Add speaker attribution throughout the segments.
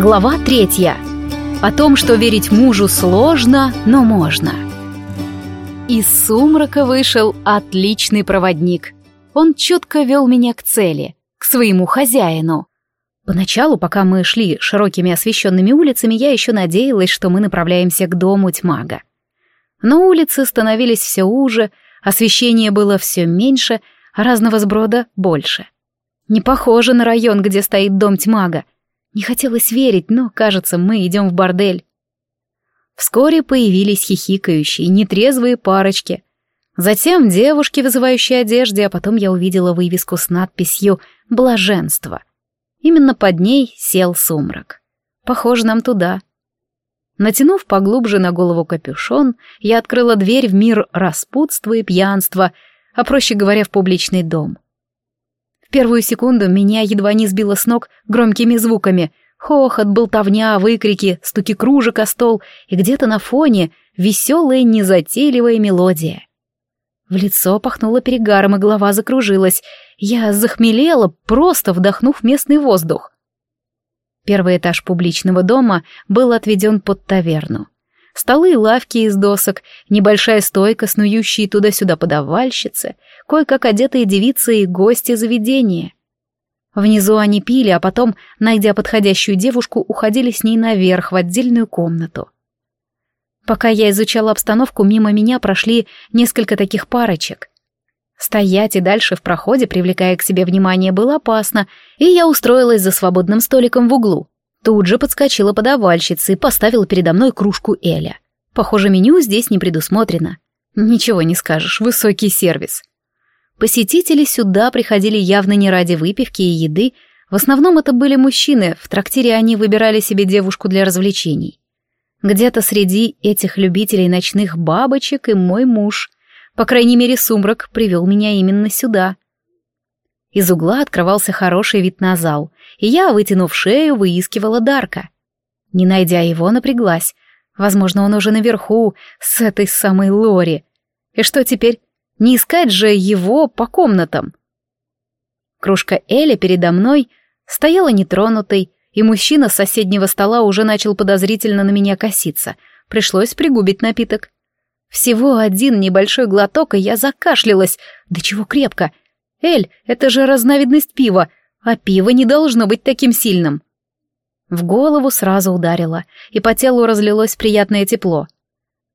Speaker 1: Глава третья. О том, что верить мужу сложно, но можно. Из сумрака вышел отличный проводник. Он четко вел меня к цели, к своему хозяину. Поначалу, пока мы шли широкими освещенными улицами, я еще надеялась, что мы направляемся к дому тьмага. Но улицы становились все уже, освещение было все меньше, а разного сброда больше. Не похоже на район, где стоит дом тьмага. Не хотелось верить, но, кажется, мы идем в бордель. Вскоре появились хихикающие, нетрезвые парочки. Затем девушки, вызывающие одежде, а потом я увидела вывеску с надписью «Блаженство». Именно под ней сел сумрак. Похоже нам туда. Натянув поглубже на голову капюшон, я открыла дверь в мир распутства и пьянства, а проще говоря, в публичный дом. Первую секунду меня едва не сбило с ног громкими звуками. Хохот, болтовня, выкрики, стуки кружек о стол, и где-то на фоне веселая незатейливая мелодия. В лицо пахнуло перегаром, и голова закружилась. Я захмелела, просто вдохнув местный воздух. Первый этаж публичного дома был отведен под таверну. Столы и лавки из досок, небольшая стойка, снующие туда-сюда подавальщицы, кое-как одетые девицы и гости заведения. Внизу они пили, а потом, найдя подходящую девушку, уходили с ней наверх в отдельную комнату. Пока я изучала обстановку, мимо меня прошли несколько таких парочек. Стоять и дальше в проходе, привлекая к себе внимание, было опасно, и я устроилась за свободным столиком в углу. Тут же подскочила подавальщица и поставила передо мной кружку Эля. Похоже, меню здесь не предусмотрено. Ничего не скажешь, высокий сервис. Посетители сюда приходили явно не ради выпивки и еды, в основном это были мужчины, в трактире они выбирали себе девушку для развлечений. Где-то среди этих любителей ночных бабочек и мой муж. По крайней мере, сумрак привел меня именно сюда. Из угла открывался хороший вид на зал, и я, вытянув шею, выискивала Дарка. Не найдя его, напряглась. Возможно, он уже наверху, с этой самой Лори. И что теперь? Не искать же его по комнатам. Кружка Эля передо мной стояла нетронутой, и мужчина с соседнего стола уже начал подозрительно на меня коситься. Пришлось пригубить напиток. Всего один небольшой глоток, и я закашлялась. Да чего крепко. Эль, это же разновидность пива, а пиво не должно быть таким сильным. В голову сразу ударило, и по телу разлилось приятное тепло.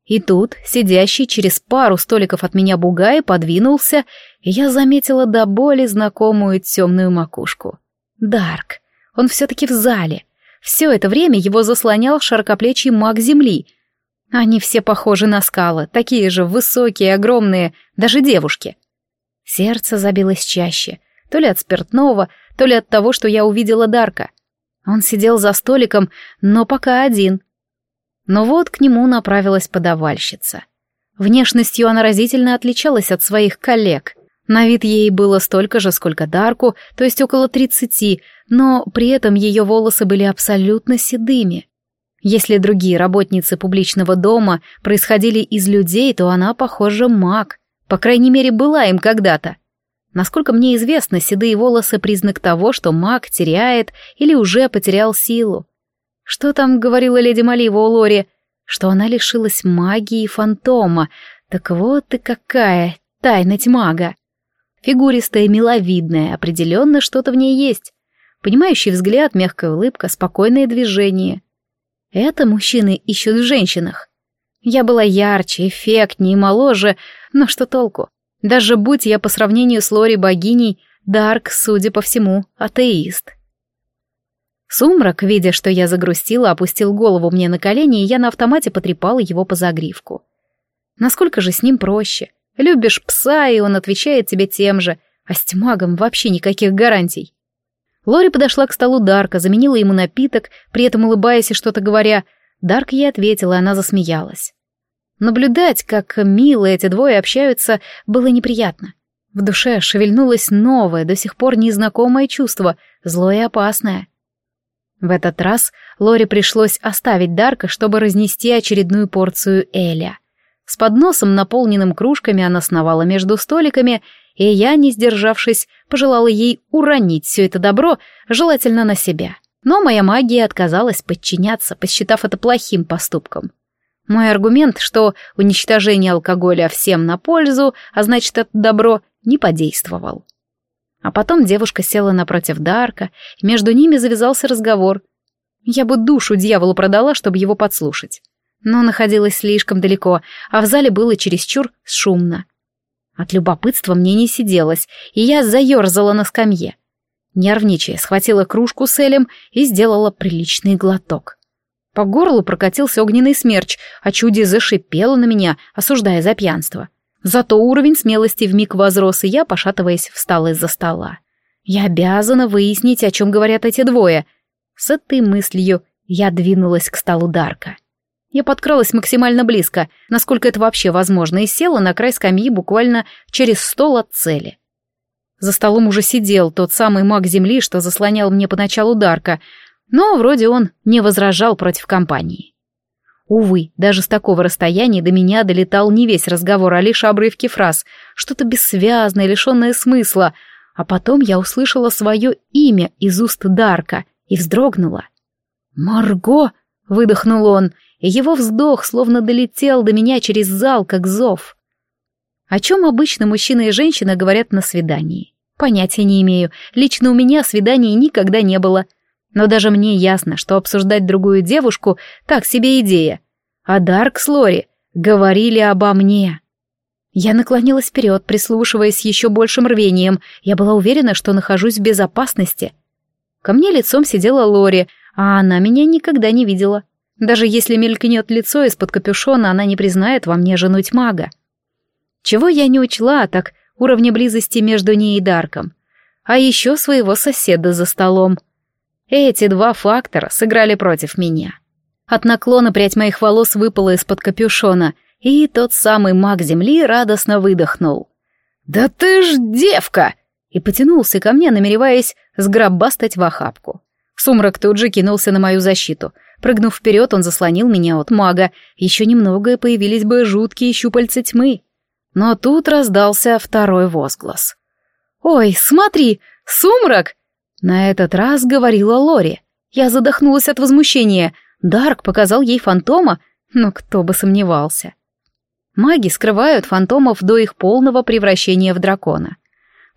Speaker 1: И тут, сидящий через пару столиков от меня бугай, подвинулся, и я заметила до боли знакомую темную макушку. Дарк. Он все-таки в зале. Все это время его заслонял широкоплечий маг земли. Они все похожи на скалы, такие же высокие, огромные, даже девушки. Сердце забилось чаще, то ли от спиртного, то ли от того, что я увидела Дарка. Он сидел за столиком, но пока один. Но вот к нему направилась подавальщица. Внешностью она разительно отличалась от своих коллег. На вид ей было столько же, сколько Дарку, то есть около тридцати, но при этом ее волосы были абсолютно седыми. Если другие работницы публичного дома происходили из людей, то она, похоже, маг. По крайней мере, была им когда-то. Насколько мне известно, седые волосы — признак того, что маг теряет или уже потерял силу. Что там говорила леди Малива у Лори? Что она лишилась магии фантома. Так вот и какая тайна мага. Фигуристая, миловидная, определенно что-то в ней есть. Понимающий взгляд, мягкая улыбка, спокойное движение. Это мужчины ищут в женщинах. Я была ярче, эффектнее, моложе, но что толку? Даже будь я по сравнению с Лори богиней, Дарк, судя по всему, атеист. Сумрак, видя, что я загрустила, опустил голову мне на колени, и я на автомате потрепала его по загривку. Насколько же с ним проще? Любишь пса, и он отвечает тебе тем же, а с тьмагом вообще никаких гарантий. Лори подошла к столу Дарка, заменила ему напиток, при этом улыбаясь и что-то говоря. Дарк ей ответила, и она засмеялась. Наблюдать, как мило эти двое общаются, было неприятно. В душе шевельнулось новое, до сих пор незнакомое чувство, злое и опасное. В этот раз Лоре пришлось оставить Дарка, чтобы разнести очередную порцию Эля. С подносом, наполненным кружками, она сновала между столиками, и я, не сдержавшись, пожелала ей уронить все это добро, желательно на себя. Но моя магия отказалась подчиняться, посчитав это плохим поступком. Мой аргумент, что уничтожение алкоголя всем на пользу, а значит это добро, не подействовал. А потом девушка села напротив Дарка, и между ними завязался разговор. Я бы душу дьяволу продала, чтобы его подслушать. Но находилась слишком далеко, а в зале было чересчур шумно. От любопытства мне не сиделось, и я заерзала на скамье. Нервничая, схватила кружку с Элем и сделала приличный глоток. По горлу прокатился огненный смерч, а чуди зашипело на меня, осуждая за пьянство. Зато уровень смелости вмиг возрос, и я, пошатываясь, встала из-за стола. Я обязана выяснить, о чем говорят эти двое. С этой мыслью я двинулась к столу Дарка. Я подкралась максимально близко, насколько это вообще возможно, и села на край скамьи буквально через стол от цели. За столом уже сидел тот самый маг Земли, что заслонял мне поначалу Дарка, но вроде он не возражал против компании. Увы, даже с такого расстояния до меня долетал не весь разговор, а лишь обрывки фраз, что-то бессвязное, лишенное смысла, а потом я услышала свое имя из уст Дарка и вздрогнула. «Марго!» — выдохнул он, и его вздох словно долетел до меня через зал, как зов. О чем обычно мужчина и женщина говорят на свидании? Понятия не имею, лично у меня свиданий никогда не было — но даже мне ясно, что обсуждать другую девушку — так себе идея. А Дарк с Лори говорили обо мне. Я наклонилась вперед, прислушиваясь еще большим рвением. Я была уверена, что нахожусь в безопасности. Ко мне лицом сидела Лори, а она меня никогда не видела. Даже если мелькнет лицо из-под капюшона, она не признает во мне жену мага. Чего я не учла, так уровня близости между ней и Дарком. А еще своего соседа за столом — эти два фактора сыграли против меня. От наклона прядь моих волос выпала из-под капюшона, и тот самый маг земли радостно выдохнул. «Да ты ж девка!» и потянулся ко мне, намереваясь сгробастать в охапку. Сумрак тут же кинулся на мою защиту. Прыгнув вперед, он заслонил меня от мага. Еще немного, и появились бы жуткие щупальца тьмы. Но тут раздался второй возглас. «Ой, смотри, сумрак!» На этот раз говорила Лори. Я задохнулась от возмущения. Дарк показал ей фантома, но кто бы сомневался. Маги скрывают фантомов до их полного превращения в дракона.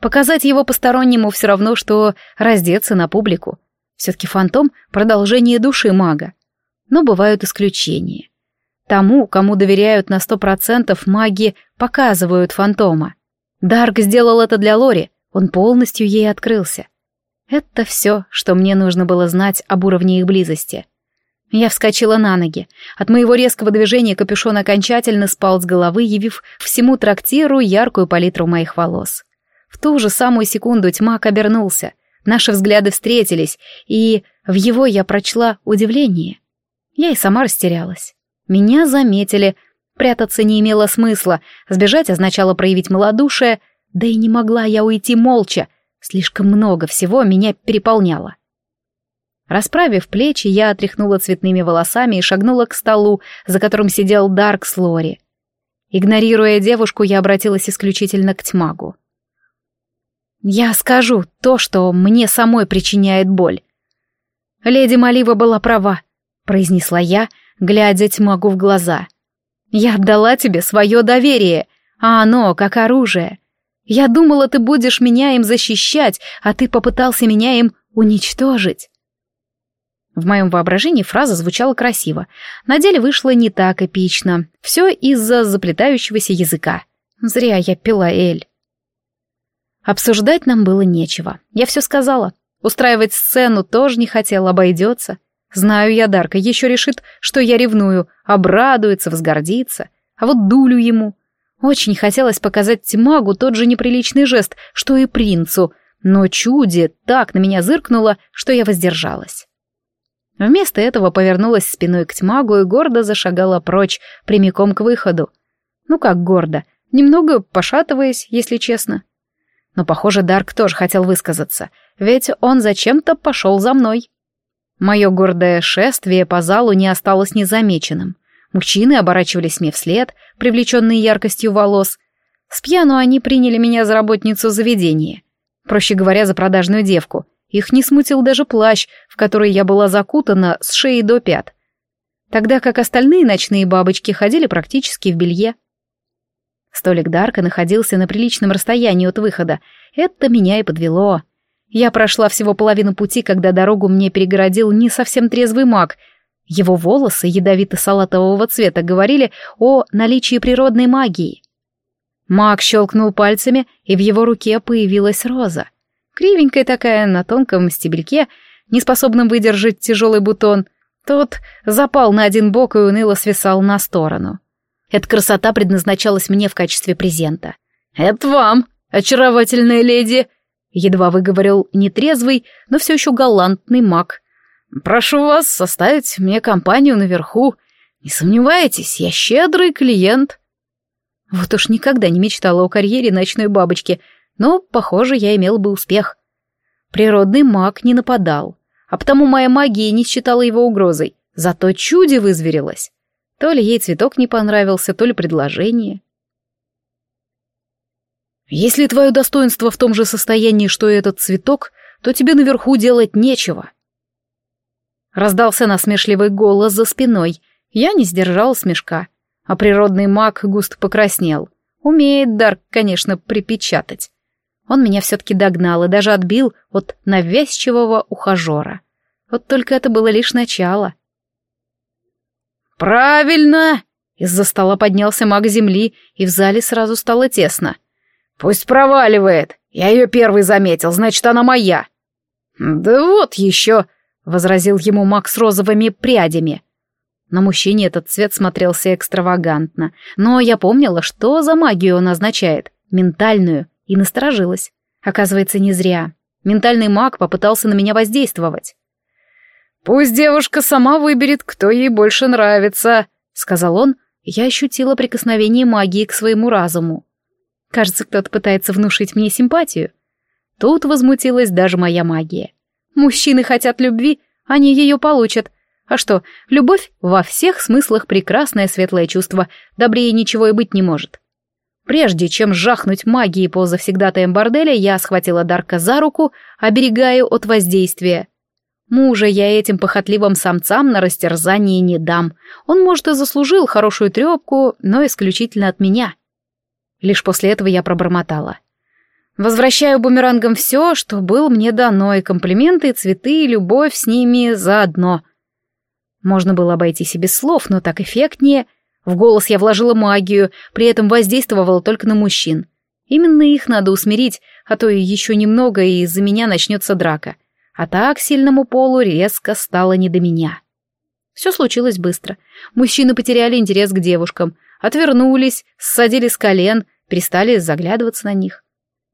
Speaker 1: Показать его постороннему все равно, что раздеться на публику. Все-таки фантом — продолжение души мага. Но бывают исключения. Тому, кому доверяют на сто процентов, маги показывают фантома. Дарк сделал это для Лори, он полностью ей открылся. Это все, что мне нужно было знать об уровне их близости. Я вскочила на ноги. От моего резкого движения капюшон окончательно спал с головы, явив всему трактиру яркую палитру моих волос. В ту же самую секунду тьмак обернулся. Наши взгляды встретились, и в его я прочла удивление. Я и сама растерялась. Меня заметили. Прятаться не имело смысла. Сбежать означало проявить малодушие. Да и не могла я уйти молча. Слишком много всего меня переполняло. Расправив плечи, я отряхнула цветными волосами и шагнула к столу, за которым сидел Дарк с Лори. Игнорируя девушку, я обратилась исключительно к тьмагу. «Я скажу то, что мне самой причиняет боль». «Леди Малива была права», — произнесла я, глядя тьмагу в глаза. «Я отдала тебе свое доверие, а оно как оружие. Я думала, ты будешь меня им защищать, а ты попытался меня им уничтожить. В моем воображении фраза звучала красиво. На деле вышло не так эпично. Все из-за заплетающегося языка. Зря я пила Эль. Обсуждать нам было нечего. Я все сказала. Устраивать сцену тоже не хотел, обойдется. Знаю я, Дарка еще решит, что я ревную, обрадуется, возгордится. А вот дулю ему. Очень хотелось показать Тимагу тот же неприличный жест, что и принцу, но чуди так на меня зыркнуло, что я воздержалась. Вместо этого повернулась спиной к Тимагу и гордо зашагала прочь, прямиком к выходу. Ну как гордо, немного пошатываясь, если честно. Но, похоже, Дарк тоже хотел высказаться, ведь он зачем-то пошел за мной. Мое гордое шествие по залу не осталось незамеченным. Мужчины оборачивались мне вслед, привлеченные яркостью волос. С пьяну они приняли меня за работницу заведения. Проще говоря, за продажную девку. Их не смутил даже плащ, в который я была закутана с шеи до пят. Тогда как остальные ночные бабочки ходили практически в белье. Столик Дарка находился на приличном расстоянии от выхода. Это меня и подвело. Я прошла всего половину пути, когда дорогу мне перегородил не совсем трезвый маг. Его волосы ядовито-салатового цвета говорили о наличии природной магии. Маг щелкнул пальцами, и в его руке появилась роза. Кривенькая такая, на тонком стебельке, неспособном выдержать тяжелый бутон. Тот запал на один бок и уныло свисал на сторону. Эта красота предназначалась мне в качестве презента. «Это вам, очаровательная леди!» Едва выговорил нетрезвый, но все еще галантный маг. «Прошу вас составить мне компанию наверху. Не сомневайтесь, я щедрый клиент». Вот уж никогда не мечтала о карьере ночной бабочки, но, похоже, я имела бы успех. Природный маг не нападал, а потому моя магия не считала его угрозой, зато чуди вызверилась. То ли ей цветок не понравился, то ли предложение. Если твое достоинство в том же состоянии, что и этот цветок, то тебе наверху делать нечего. Раздался насмешливый голос за спиной. Я не сдержал смешка, а природный маг густо покраснел. Умеет Дарк, конечно, припечатать. Он меня все-таки догнал и даже отбил от навязчивого ухажера. Вот только это было лишь начало. «Правильно!» Из-за стола поднялся маг земли, и в зале сразу стало тесно. «Пусть проваливает. Я ее первый заметил, значит, она моя». «Да вот еще», — возразил ему маг с розовыми прядями. На мужчине этот цвет смотрелся экстравагантно, но я помнила, что за магию он означает, ментальную, и насторожилась. Оказывается, не зря. Ментальный маг попытался на меня воздействовать. «Пусть девушка сама выберет, кто ей больше нравится», — сказал он, и я ощутила прикосновение магии к своему разуму. Кажется, кто-то пытается внушить мне симпатию. Тут возмутилась даже моя магия. Мужчины хотят любви, они ее получат. А что, любовь во всех смыслах прекрасное светлое чувство, добрее ничего и быть не может. Прежде чем жахнуть магией по завсегдатаям борделя, я схватила Дарка за руку, оберегая от воздействия. Мужа я этим похотливым самцам на растерзание не дам. Он, может, и заслужил хорошую трепку, но исключительно от меня. — Лишь после этого я пробормотала. Возвращаю бумерангам все, что было мне дано, и комплименты, и цветы, и любовь с ними заодно. Можно было обойтись и без слов, но так эффектнее. В голос я вложила магию, при этом воздействовала только на мужчин. Именно их надо усмирить, а то еще немного, и из-за меня начнется драка. А так сильному полу резко стало не до меня. Все случилось быстро. Мужчины потеряли интерес к девушкам, отвернулись, ссадили с колен, перестали заглядываться на них.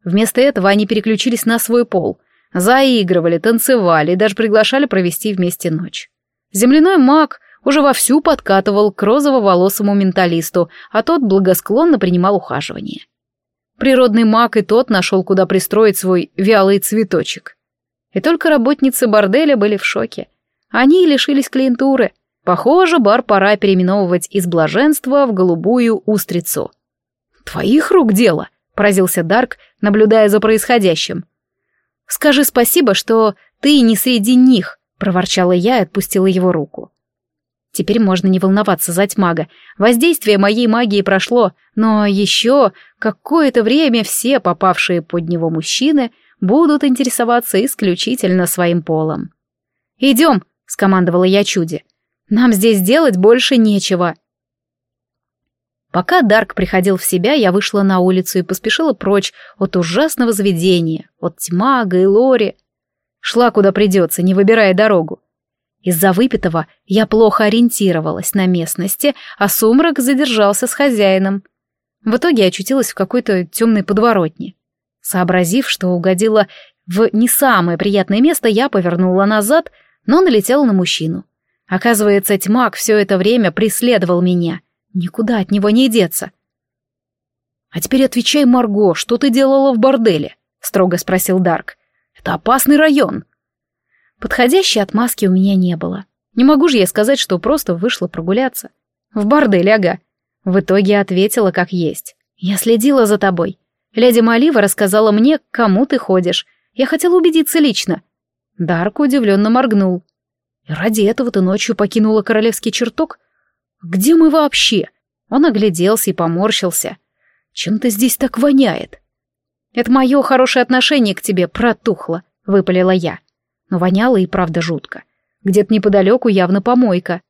Speaker 1: Вместо этого они переключились на свой пол, заигрывали, танцевали и даже приглашали провести вместе ночь. Земляной маг уже вовсю подкатывал к розово-волосому менталисту, а тот благосклонно принимал ухаживание. Природный маг и тот нашел, куда пристроить свой вялый цветочек. И только работницы борделя были в шоке. Они лишились клиентуры — Похоже, бар пора переименовывать из блаженства в голубую устрицу. «Твоих рук дело», — поразился Дарк, наблюдая за происходящим. «Скажи спасибо, что ты не среди них», — проворчала я и отпустила его руку. Теперь можно не волноваться за тьмага. Воздействие моей магии прошло, но еще какое-то время все попавшие под него мужчины будут интересоваться исключительно своим полом. «Идем», — скомандовала я чуде. Нам здесь делать больше нечего. Пока Дарк приходил в себя, я вышла на улицу и поспешила прочь от ужасного заведения, от тьмага и лори. Шла куда придется, не выбирая дорогу. Из-за выпитого я плохо ориентировалась на местности, а сумрак задержался с хозяином. В итоге очутилась в какой-то темной подворотне. Сообразив, что угодила в не самое приятное место, я повернула назад, но налетела на мужчину. Оказывается, тьмак все это время преследовал меня. Никуда от него не деться. «А теперь отвечай, Марго, что ты делала в борделе?» — строго спросил Дарк. «Это опасный район». Подходящей отмазки у меня не было. Не могу же я сказать, что просто вышла прогуляться. В бордель, ага. В итоге ответила как есть. Я следила за тобой. Леди Малива рассказала мне, к кому ты ходишь. Я хотела убедиться лично. Дарк удивленно моргнул. «И ради этого ты ночью покинула королевский чертог? Где мы вообще?» Он огляделся и поморщился. «Чем-то здесь так воняет?» «Это мое хорошее отношение к тебе протухло», — выпалила я. Но воняло и правда жутко. Где-то неподалеку явно помойка.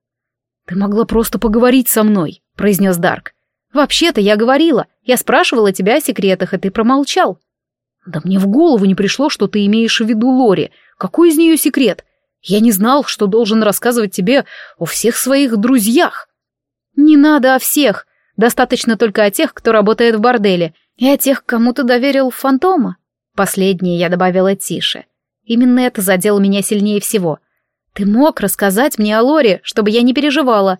Speaker 1: «Ты могла просто поговорить со мной», — произнес Дарк. «Вообще-то я говорила. Я спрашивала тебя о секретах, и ты промолчал». «Да мне в голову не пришло, что ты имеешь в виду Лори. Какой из нее секрет? Я не знал, что должен рассказывать тебе о всех своих друзьях». «Не надо о всех. Достаточно только о тех, кто работает в борделе, и о тех, кому ты доверил фантома». Последнее я добавила тише. Именно это задело меня сильнее всего. Ты мог рассказать мне о Лоре, чтобы я не переживала.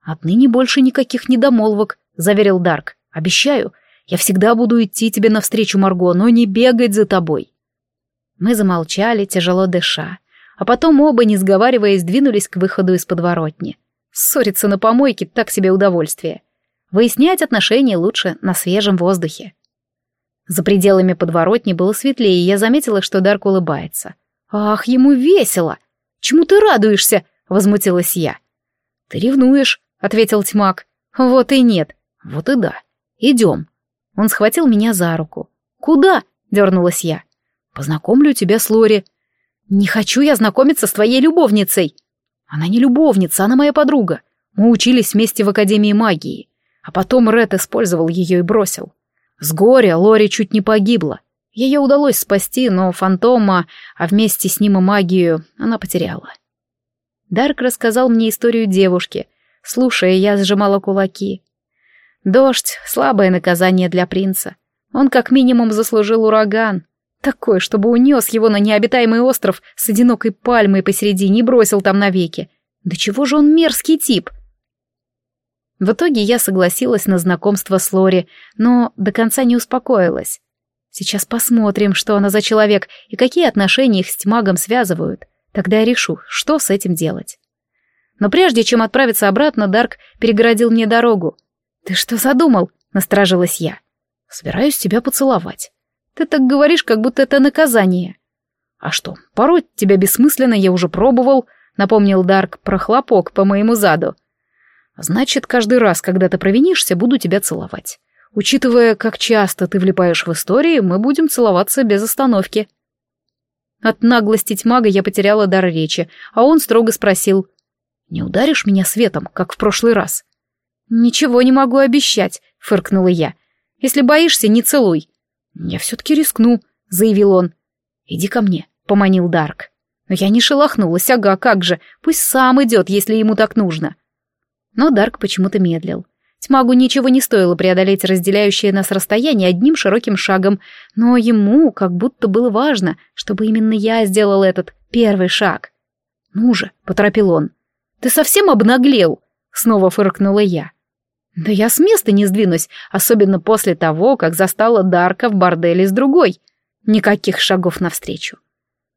Speaker 1: Отныне больше никаких недомолвок, заверил Дарк. Обещаю, я всегда буду идти тебе навстречу, Марго, но не бегать за тобой. Мы замолчали, тяжело дыша, а потом оба, не сговариваясь, двинулись к выходу из подворотни. Ссориться на помойке — так себе удовольствие. Выяснять отношения лучше на свежем воздухе. За пределами подворотни было светлее, и я заметила, что Дарк улыбается. «Ах, ему весело! Чему ты радуешься?» — возмутилась я. «Ты ревнуешь», — ответил тьмак. «Вот и нет. Вот и да. Идем». Он схватил меня за руку. «Куда?» — дернулась я. «Познакомлю тебя с Лори». «Не хочу я знакомиться с твоей любовницей». «Она не любовница, она моя подруга. Мы учились вместе в Академии магии. А потом Ред использовал ее и бросил. С горя Лори чуть не погибла. Ее удалось спасти, но фантома, а вместе с ним и магию, она потеряла. Дарк рассказал мне историю девушки. Слушая, я сжимала кулаки. Дождь — слабое наказание для принца. Он как минимум заслужил ураган. Такой, чтобы унес его на необитаемый остров с одинокой пальмой посередине и бросил там навеки. Да чего же он мерзкий тип? — в итоге я согласилась на знакомство с Лори, но до конца не успокоилась. Сейчас посмотрим, что она за человек и какие отношения их с Тьмагом связывают. Тогда я решу, что с этим делать. Но прежде чем отправиться обратно, Дарк перегородил мне дорогу. «Ты что задумал?» — насторожилась я. «Собираюсь тебя поцеловать. Ты так говоришь, как будто это наказание». «А что, пороть тебя бессмысленно я уже пробовал», — напомнил Дарк про хлопок по моему заду. Значит, каждый раз, когда ты провинишься, буду тебя целовать. Учитывая, как часто ты влипаешь в истории, мы будем целоваться без остановки. От наглости тьмага я потеряла дар речи, а он строго спросил. «Не ударишь меня светом, как в прошлый раз?» «Ничего не могу обещать», — фыркнула я. «Если боишься, не целуй». «Я все-таки рискну», — заявил он. «Иди ко мне», — поманил Дарк. Но я не шелохнулась, ага, как же, пусть сам идет, если ему так нужно. Но Дарк почему-то медлил. Тьмагу ничего не стоило преодолеть разделяющее нас расстояние одним широким шагом, но ему как будто было важно, чтобы именно я сделал этот первый шаг. «Ну же», — поторопил он, — «ты совсем обнаглел?» — снова фыркнула я. «Да я с места не сдвинусь, особенно после того, как застала Дарка в борделе с другой. Никаких шагов навстречу.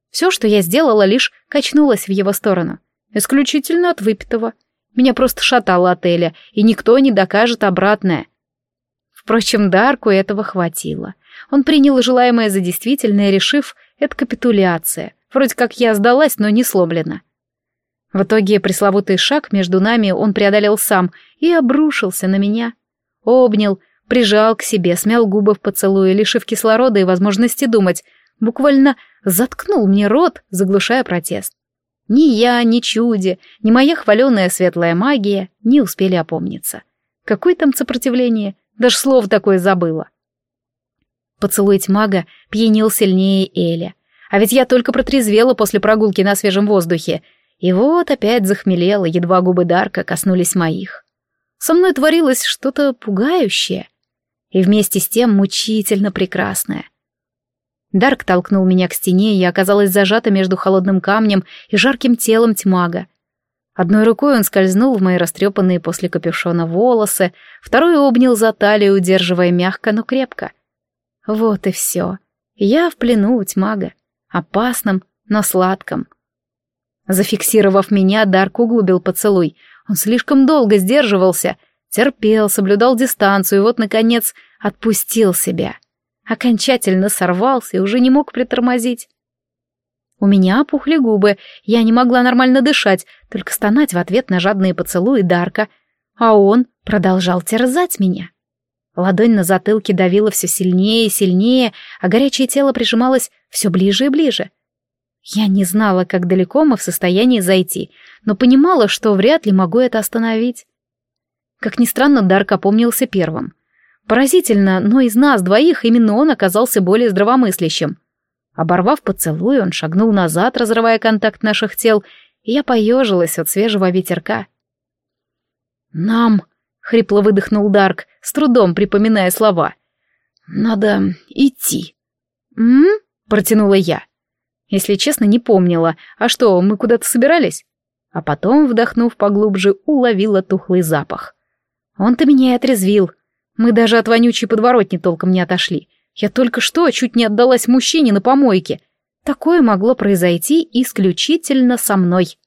Speaker 1: Все, что я сделала, лишь качнулась в его сторону. Исключительно от выпитого. Меня просто шатало отеля, и никто не докажет обратное. Впрочем, Дарку этого хватило. Он принял желаемое за действительное, решив, это капитуляция. Вроде как я сдалась, но не сломлена. В итоге пресловутый шаг между нами он преодолел сам и обрушился на меня. Обнял, прижал к себе, смял губы в поцелуе, лишив кислорода и возможности думать, буквально заткнул мне рот, заглушая протест. Ни я, ни чуди, ни моя хваленая светлая магия не успели опомниться. Какое там сопротивление? Даже слов такое забыла. Поцелуить мага пьянил сильнее Эля. А ведь я только протрезвела после прогулки на свежем воздухе. И вот опять захмелела, едва губы Дарка коснулись моих. Со мной творилось что-то пугающее. И вместе с тем мучительно прекрасное. Дарк толкнул меня к стене, и я оказалась зажата между холодным камнем и жарким телом тьмага. Одной рукой он скользнул в мои растрепанные после капюшона волосы, второй обнял за талию, удерживая мягко, но крепко. Вот и все. Я в плену у тьмага. Опасном, но сладком. Зафиксировав меня, Дарк углубил поцелуй. Он слишком долго сдерживался, терпел, соблюдал дистанцию и вот, наконец, отпустил себя окончательно сорвался и уже не мог притормозить. У меня опухли губы, я не могла нормально дышать, только стонать в ответ на жадные поцелуи Дарка. А он продолжал терзать меня. Ладонь на затылке давила все сильнее и сильнее, а горячее тело прижималось все ближе и ближе. Я не знала, как далеко мы в состоянии зайти, но понимала, что вряд ли могу это остановить. Как ни странно, Дарк опомнился первым. Поразительно, но из нас двоих именно он оказался более здравомыслящим. Оборвав поцелуй, он шагнул назад, разрывая контакт наших тел, и я поежилась от свежего ветерка. «Нам...» — хрипло выдохнул Дарк, с трудом припоминая слова. «Надо идти». «М?», -м протянула я. Если честно, не помнила. А что, мы куда-то собирались? А потом, вдохнув поглубже, уловила тухлый запах. Он-то меня и отрезвил. Мы даже от вонючей подворотни толком не отошли. Я только что чуть не отдалась мужчине на помойке. Такое могло произойти исключительно со мной.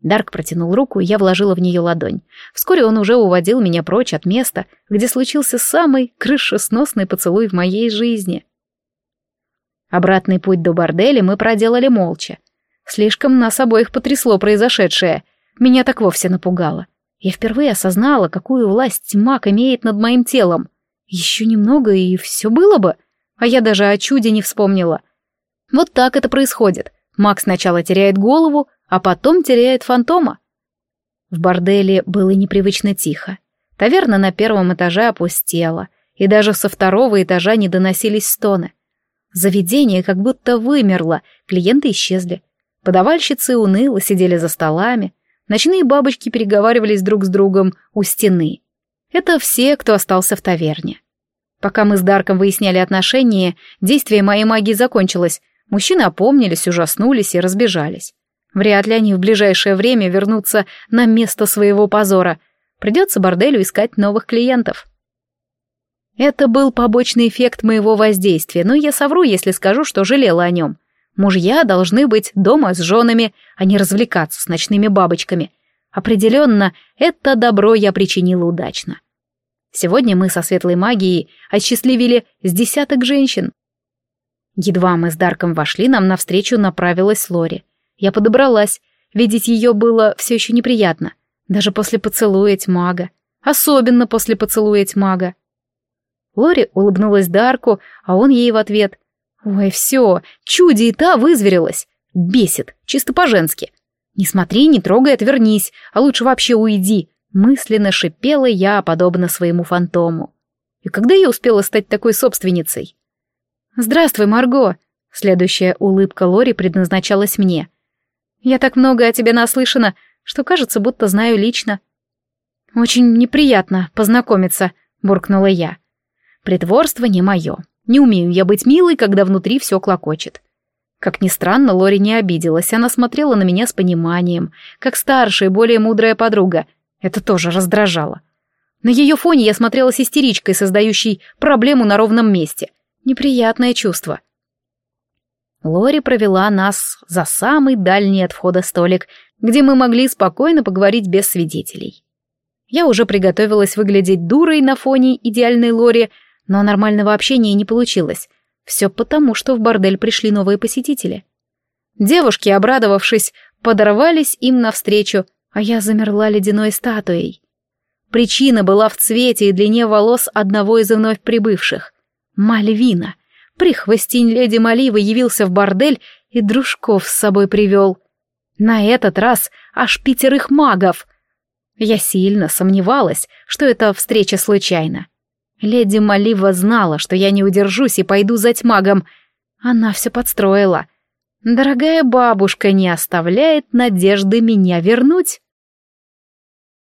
Speaker 1: Дарк протянул руку, и я вложила в нее ладонь. Вскоре он уже уводил меня прочь от места, где случился самый крышесносный поцелуй в моей жизни. Обратный путь до борделя мы проделали молча. Слишком нас обоих потрясло произошедшее. Меня так вовсе напугало. Я впервые осознала, какую власть маг имеет над моим телом. Еще немного, и все было бы. А я даже о чуде не вспомнила. Вот так это происходит. Маг сначала теряет голову, а потом теряет фантома. В борделе было непривычно тихо. Таверна на первом этаже опустела, и даже со второго этажа не доносились стоны. Заведение как будто вымерло, клиенты исчезли. Подавальщицы уныло сидели за столами, Ночные бабочки переговаривались друг с другом у стены. Это все, кто остался в таверне. Пока мы с Дарком выясняли отношения, действие моей магии закончилось. Мужчины опомнились, ужаснулись и разбежались. Вряд ли они в ближайшее время вернутся на место своего позора. Придется борделю искать новых клиентов. Это был побочный эффект моего воздействия, но я совру, если скажу, что жалела о нем. Мужья должны быть дома с женами, а не развлекаться с ночными бабочками. Определенно, это добро я причинила удачно. Сегодня мы со светлой магией осчастливили с десяток женщин. Едва мы с Дарком вошли, нам навстречу направилась Лори. Я подобралась, видеть ее было все еще неприятно, даже после поцелуя мага. Особенно после поцелуя мага. Лори улыбнулась Дарку, а он ей в ответ. Ой, все, чуди и та вызверилась. Бесит, чисто по-женски. Не смотри, не трогай, отвернись, а лучше вообще уйди. Мысленно шипела я, подобно своему фантому. И когда я успела стать такой собственницей? «Здравствуй, Марго!» Следующая улыбка Лори предназначалась мне. «Я так много о тебе наслышана, что кажется, будто знаю лично». «Очень неприятно познакомиться», — буркнула я. «Притворство не мое. Не умею я быть милой, когда внутри все клокочет. Как ни странно, Лори не обиделась, она смотрела на меня с пониманием, как старшая, более мудрая подруга. Это тоже раздражало. На ее фоне я смотрела с истеричкой, создающей проблему на ровном месте. Неприятное чувство. Лори провела нас за самый дальний от входа столик, где мы могли спокойно поговорить без свидетелей. Я уже приготовилась выглядеть дурой на фоне идеальной Лори, но нормального общения не получилось. Все потому, что в бордель пришли новые посетители. Девушки, обрадовавшись, подорвались им навстречу, а я замерла ледяной статуей. Причина была в цвете и длине волос одного из вновь прибывших. Мальвина. Прихвостень леди Маливы явился в бордель и дружков с собой привел. На этот раз аж пятерых магов. Я сильно сомневалась, что эта встреча случайна. Леди Малива знала, что я не удержусь и пойду за тьмагом. Она все подстроила. Дорогая бабушка не оставляет надежды меня вернуть.